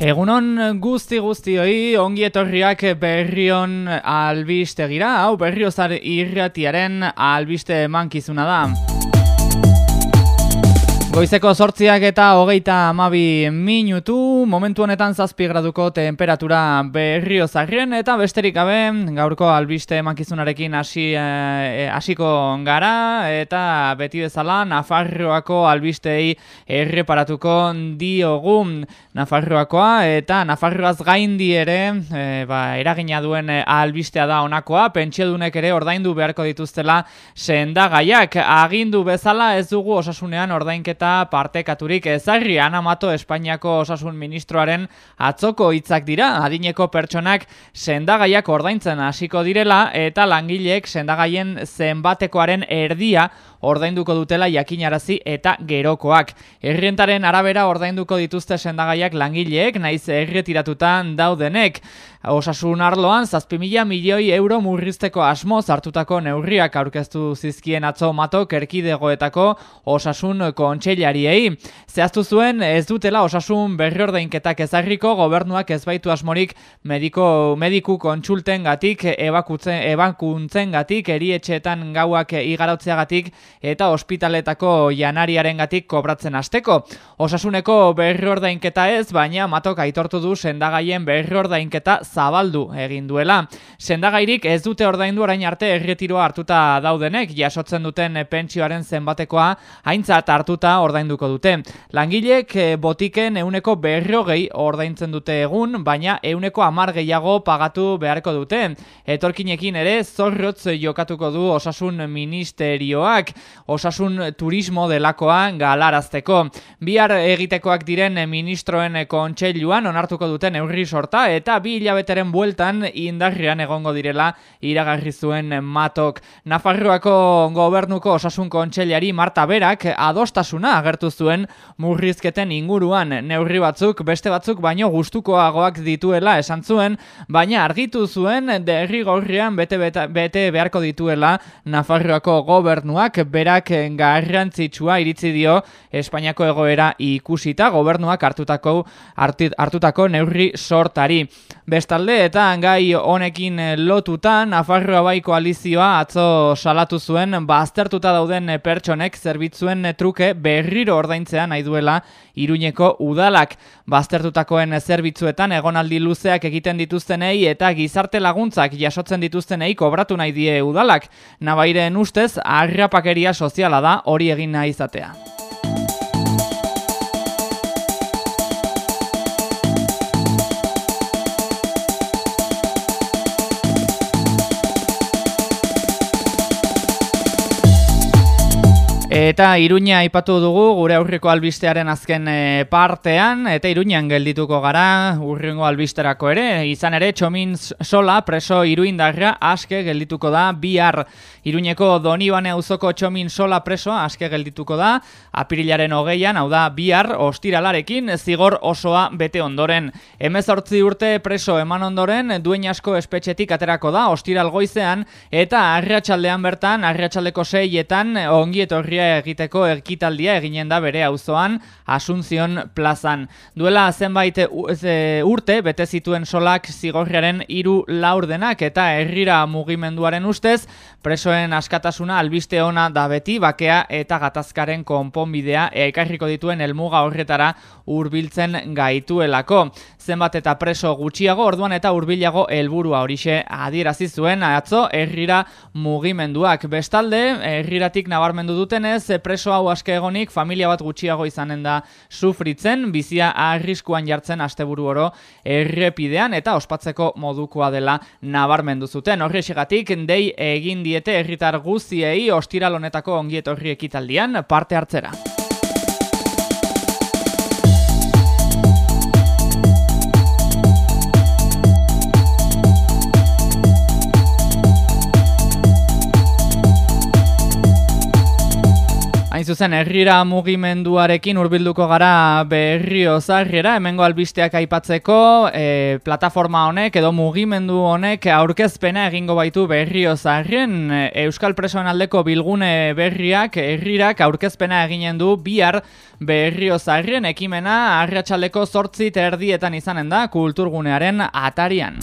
Egunon guzti guztioi ongi etorriak berrion albistegira, hau berriozar irratiaren albiste mankizuna da. Goizeko sortziak eta hogeita amabi minutu, momentu honetan zazpi graduko temperatura berrio zarrien, eta besterik gabe gaurko albiste mankizunarekin hasi eh, hasiko gara, eta beti bezala Nafarroako albistei erreparatuko diogu. Nafarroakoa, eta Nafarroaz gaindi ere, e, ba, eragina duen albistea da honakoa, pentsiodunek ere ordaindu beharko dituztela sendagaiak, agindu bezala ez dugu osasunean ordainketa eta partekaturik ezarri anamato Espainiako osasun ministroaren atzoko hitzak dira, adineko pertsonak sendagaiak ordaintzen hasiko direla eta langileek sendagaien zenbatekoaren erdia ordainduko dutela jakinarazi eta gerokoak. Errentaren arabera ordainduko dituzte sendagaiak langileek, naiz erretiratutan daudenek. Osasun arloan, zazpi mila milioi euro murrizteko asmo zartutako neurriak aurkeztu zizkien atzo mato kerkidegoetako osasun kontseilariei. Zehaztu zuen ez dutela osasun berri ordainketak ezarriko gobernuak ez baitu asmorik mediko, mediku kontsulten gatik, ebakuntzen gatik, erietxeetan gauak igaratzeagatik eta ospitaletako janariaren gatik kobratzen asteko. Osasuneko berri ordainketa ez, baina matok aitortu du sendagaien berri ordainketa zabaldu egin duela. Sendagairik ez dute ordaindu orain arte erretiroa hartuta daudenek, jasotzen duten pentsioaren zenbatekoa haintzat hartuta ordainduko dute. Langilek eh, botiken euneko berrogei ordaintzen dute egun, baina euneko amar gehiago pagatu beharko dute. Etorkinekin ere zorrotz jokatuko du osasun ministerioak, osasun turismo delakoa galarazteko. Bihar egitekoak diren ministroen kontseiluan onartuko duten eurri sorta eta bi hilabeteren bueltan indarrian egongo direla iragarri zuen matok. Nafarroako gobernuko osasun kontseilari Marta Berak adostasuna agertu zuen murrizketen inguruan neurri batzuk beste batzuk baino gustukoagoak dituela esan zuen, baina argitu zuen derrigorrian bete, bete, bete beharko dituela Nafarroako gobernuak berak garrantzitsua iritzi dio Espainiako egoera ikusita gobernuak hartutako hartutako neurri sortari. Bestalde eta gai honekin lotuta Nafarroa bai koalizioa atzo salatu zuen baztertuta dauden pertsonek zerbitzuen truke berriro ordaintzea nahi duela Iruñeko udalak baztertutakoen zerbitzuetan egonaldi luzeak egiten dituztenei eta gizarte laguntzak jasotzen dituztenei kobratu nahi die udalak. Nabairen ustez, arrapakeria soziala da hori egin nahi izatea. Eta Iruña aipatu dugu gure aurreko albistearen azken eh, partean. Eta Iruñan geldituko gara urrengo albisterako ere. Izan ere Txomin Sola preso Iruindarra aske geldituko da bihar Iruñeko Donibane auzoko Txomin Sola presoa aske geldituko da apirilaren hogeian hau da bihar ostiralarekin zigor osoa bete ondoren 18 urte preso eman ondoren duen asko espetxetik aterako da ostiral goizean eta arratsaldean bertan arratsaldeko seietan ongi etorria egiteko ekitaldia eginen da bere auzoan Asunción plazan. Duela zenbait urte bete zituen solak zigorriaren hiru laurdenak eta herrira mugimenduaren ustez presoen askatasuna albiste ona da beti bakea eta gatazkaren konponbidea ekarriko dituen helmuga horretara hurbiltzen gaituelako. Zenbat eta preso gutxiago orduan eta hurbilago helburua horixe adierazi zuen atzo herrira mugimenduak. Bestalde herriratik nabarmendu dutenez preso hau aske egonik familia bat gutxiago izanen da sufritzen, bizia arriskuan jartzen asteburu oro errepidean eta ospatzeko modukoa dela nabarmendu zuten. Horrexegatik dei egin diete herritar guztiei ostiral honetako ongietorri ekitaldian parte hartzera. Hain zuzen, herrira mugimenduarekin hurbilduko gara berrio zarriera, hemengo albisteak aipatzeko, e, plataforma honek edo mugimendu honek aurkezpena egingo baitu berrio zarrien, e, Euskal Presoen aldeko bilgune berriak, herrirak aurkezpena eginen du bihar berrio zarrien ekimena, arratsaleko sortzi terdietan izanen da kulturgunearen atarian.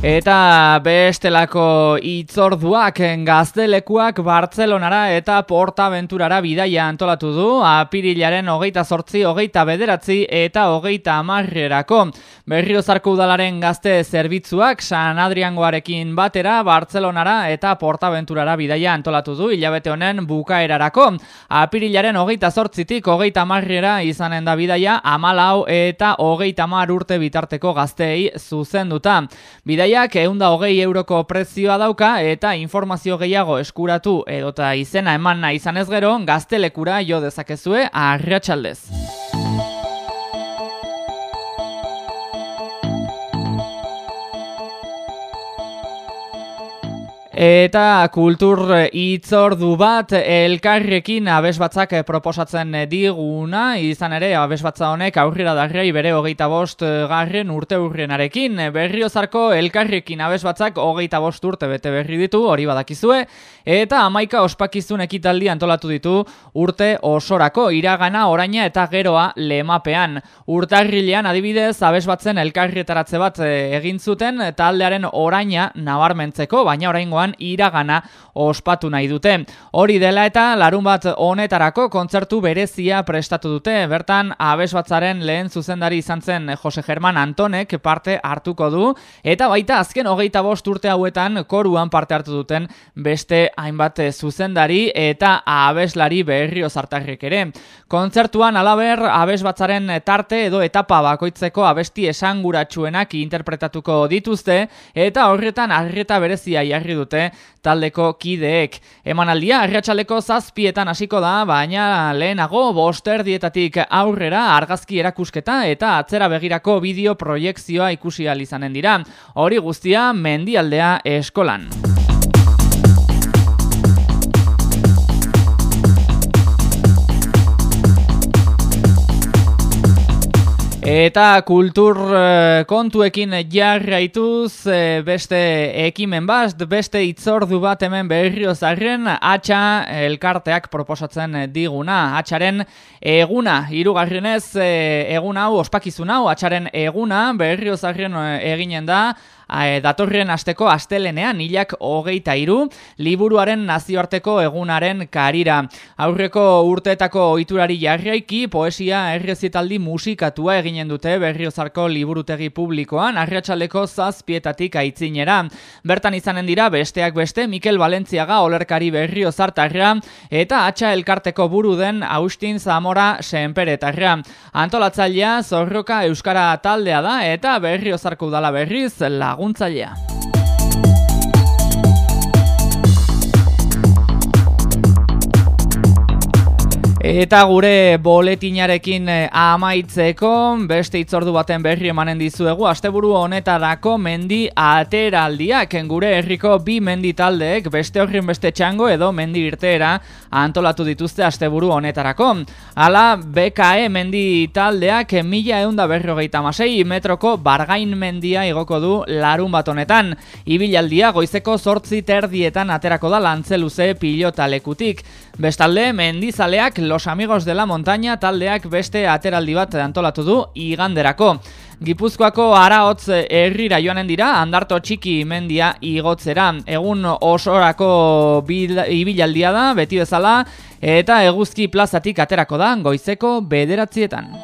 Eta bestelako itzorduak gaztelekuak Bartzelonara eta Portaventurara bidaia antolatu du apirilaren hogeita sortzi, hogeita bederatzi eta hogeita amarrerako. Berriozarko udalaren gazte zerbitzuak San Adriangoarekin batera Bartzelonara eta Portaventurara bidaia antolatu du hilabete honen bukaerarako. Apirilaren hogeita sortzitik hogeita amarrera izanen da bidaia amalau eta hogeita amar urte bitarteko gazteei zuzenduta. Bidaia Bidaiak eunda hogei euroko prezioa dauka eta informazio gehiago eskuratu edota izena eman nahi izanez gero gaztelekura jo dezakezue arratxaldez. Eta kultur itzordu bat elkarrekin abesbatzak proposatzen diguna, izan ere abesbatza honek aurrera darrei bere hogeita bost garren urte urrenarekin. Berriozarko elkarrekin abesbatzak hogeita bost urte bete berri ditu, hori badakizue, eta amaika ospakizun ekitaldi antolatu ditu urte osorako, iragana, oraina eta geroa lemapean. Urtarrilean adibidez abesbatzen elkarrietaratze bat egin zuten taldearen oraina nabarmentzeko, baina oraingoan iragana ospatu nahi dute. Hori dela eta larun bat honetarako kontzertu berezia prestatu dute. Bertan, abesbatzaren lehen zuzendari izan zen Jose German Antonek parte hartuko du, eta baita azken hogeita bost urte hauetan koruan parte hartu duten beste hainbat zuzendari eta abeslari berrio zartarrik ere. Kontzertuan alaber abesbatzaren tarte edo etapa bakoitzeko abesti esanguratsuenak interpretatuko dituzte, eta horretan arreta berezia jarri dute taldeko kideek. Emanaldia arratsaleko zazpietan hasiko da, baina lehenago boster dietatik aurrera argazki erakusketa eta atzera begirako bideo proiektzioa ikusi izanen dira. Hori guztia mendialdea eskolan. Eta kultur uh, kontuekin jarraituz uh, beste ekimen bat, beste itzordu bat hemen berrio zarren, atxa elkarteak proposatzen diguna. Atxaren eguna, irugarrenez uh, egun hau, ospakizun hau, atxaren eguna berrio zarren eginen da, e, datorren asteko astelenean hilak hogeita iru, liburuaren nazioarteko egunaren karira. Aurreko urteetako ohiturari jarraiki, poesia errezitaldi musikatua eginen dute berriozarko liburutegi publikoan, arratsaleko zazpietatik aitzinera. Bertan izanen dira besteak beste Mikel Valentziaga olerkari berriozartarra eta atxa elkarteko buru den Austin Zamora senperetarra. Antolatzailea zorroka euskara taldea da eta berriozarko udala berriz lagu laguntzailea. Eta gure boletinarekin eh, amaitzeko, beste itzordu baten berri emanen dizuegu, asteburu honetarako mendi ateraldiak, gure herriko bi mendi taldeek, beste horren beste txango edo mendi irteera antolatu dituzte asteburu honetarako. Hala, BKE mendi taldeak mila eunda berrogeita masei metroko bargain mendia igoko du larun bat honetan. Ibilaldia goizeko sortzi terdietan aterako da lantzeluze pilotalekutik. Bestalde, mendizaleak Los Amigos de la Montaña taldeak beste ateraldi bat antolatu du iganderako. Gipuzkoako araotz herrira joanen dira, andarto txiki mendia igotzera. Egun osorako ibilaldia da, beti bezala, eta eguzki plazatik aterako da, goizeko bederatzietan.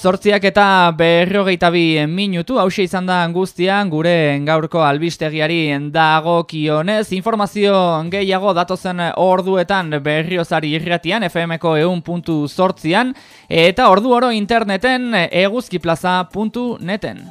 Zortziak eta berrogeita bi minutu, hause izan da guztian gure gaurko albistegiari dago kionez. Informazio gehiago datozen orduetan berriozari irratian, FMko eun puntu zortzian, eta ordu oro interneten eguzkiplaza.neten.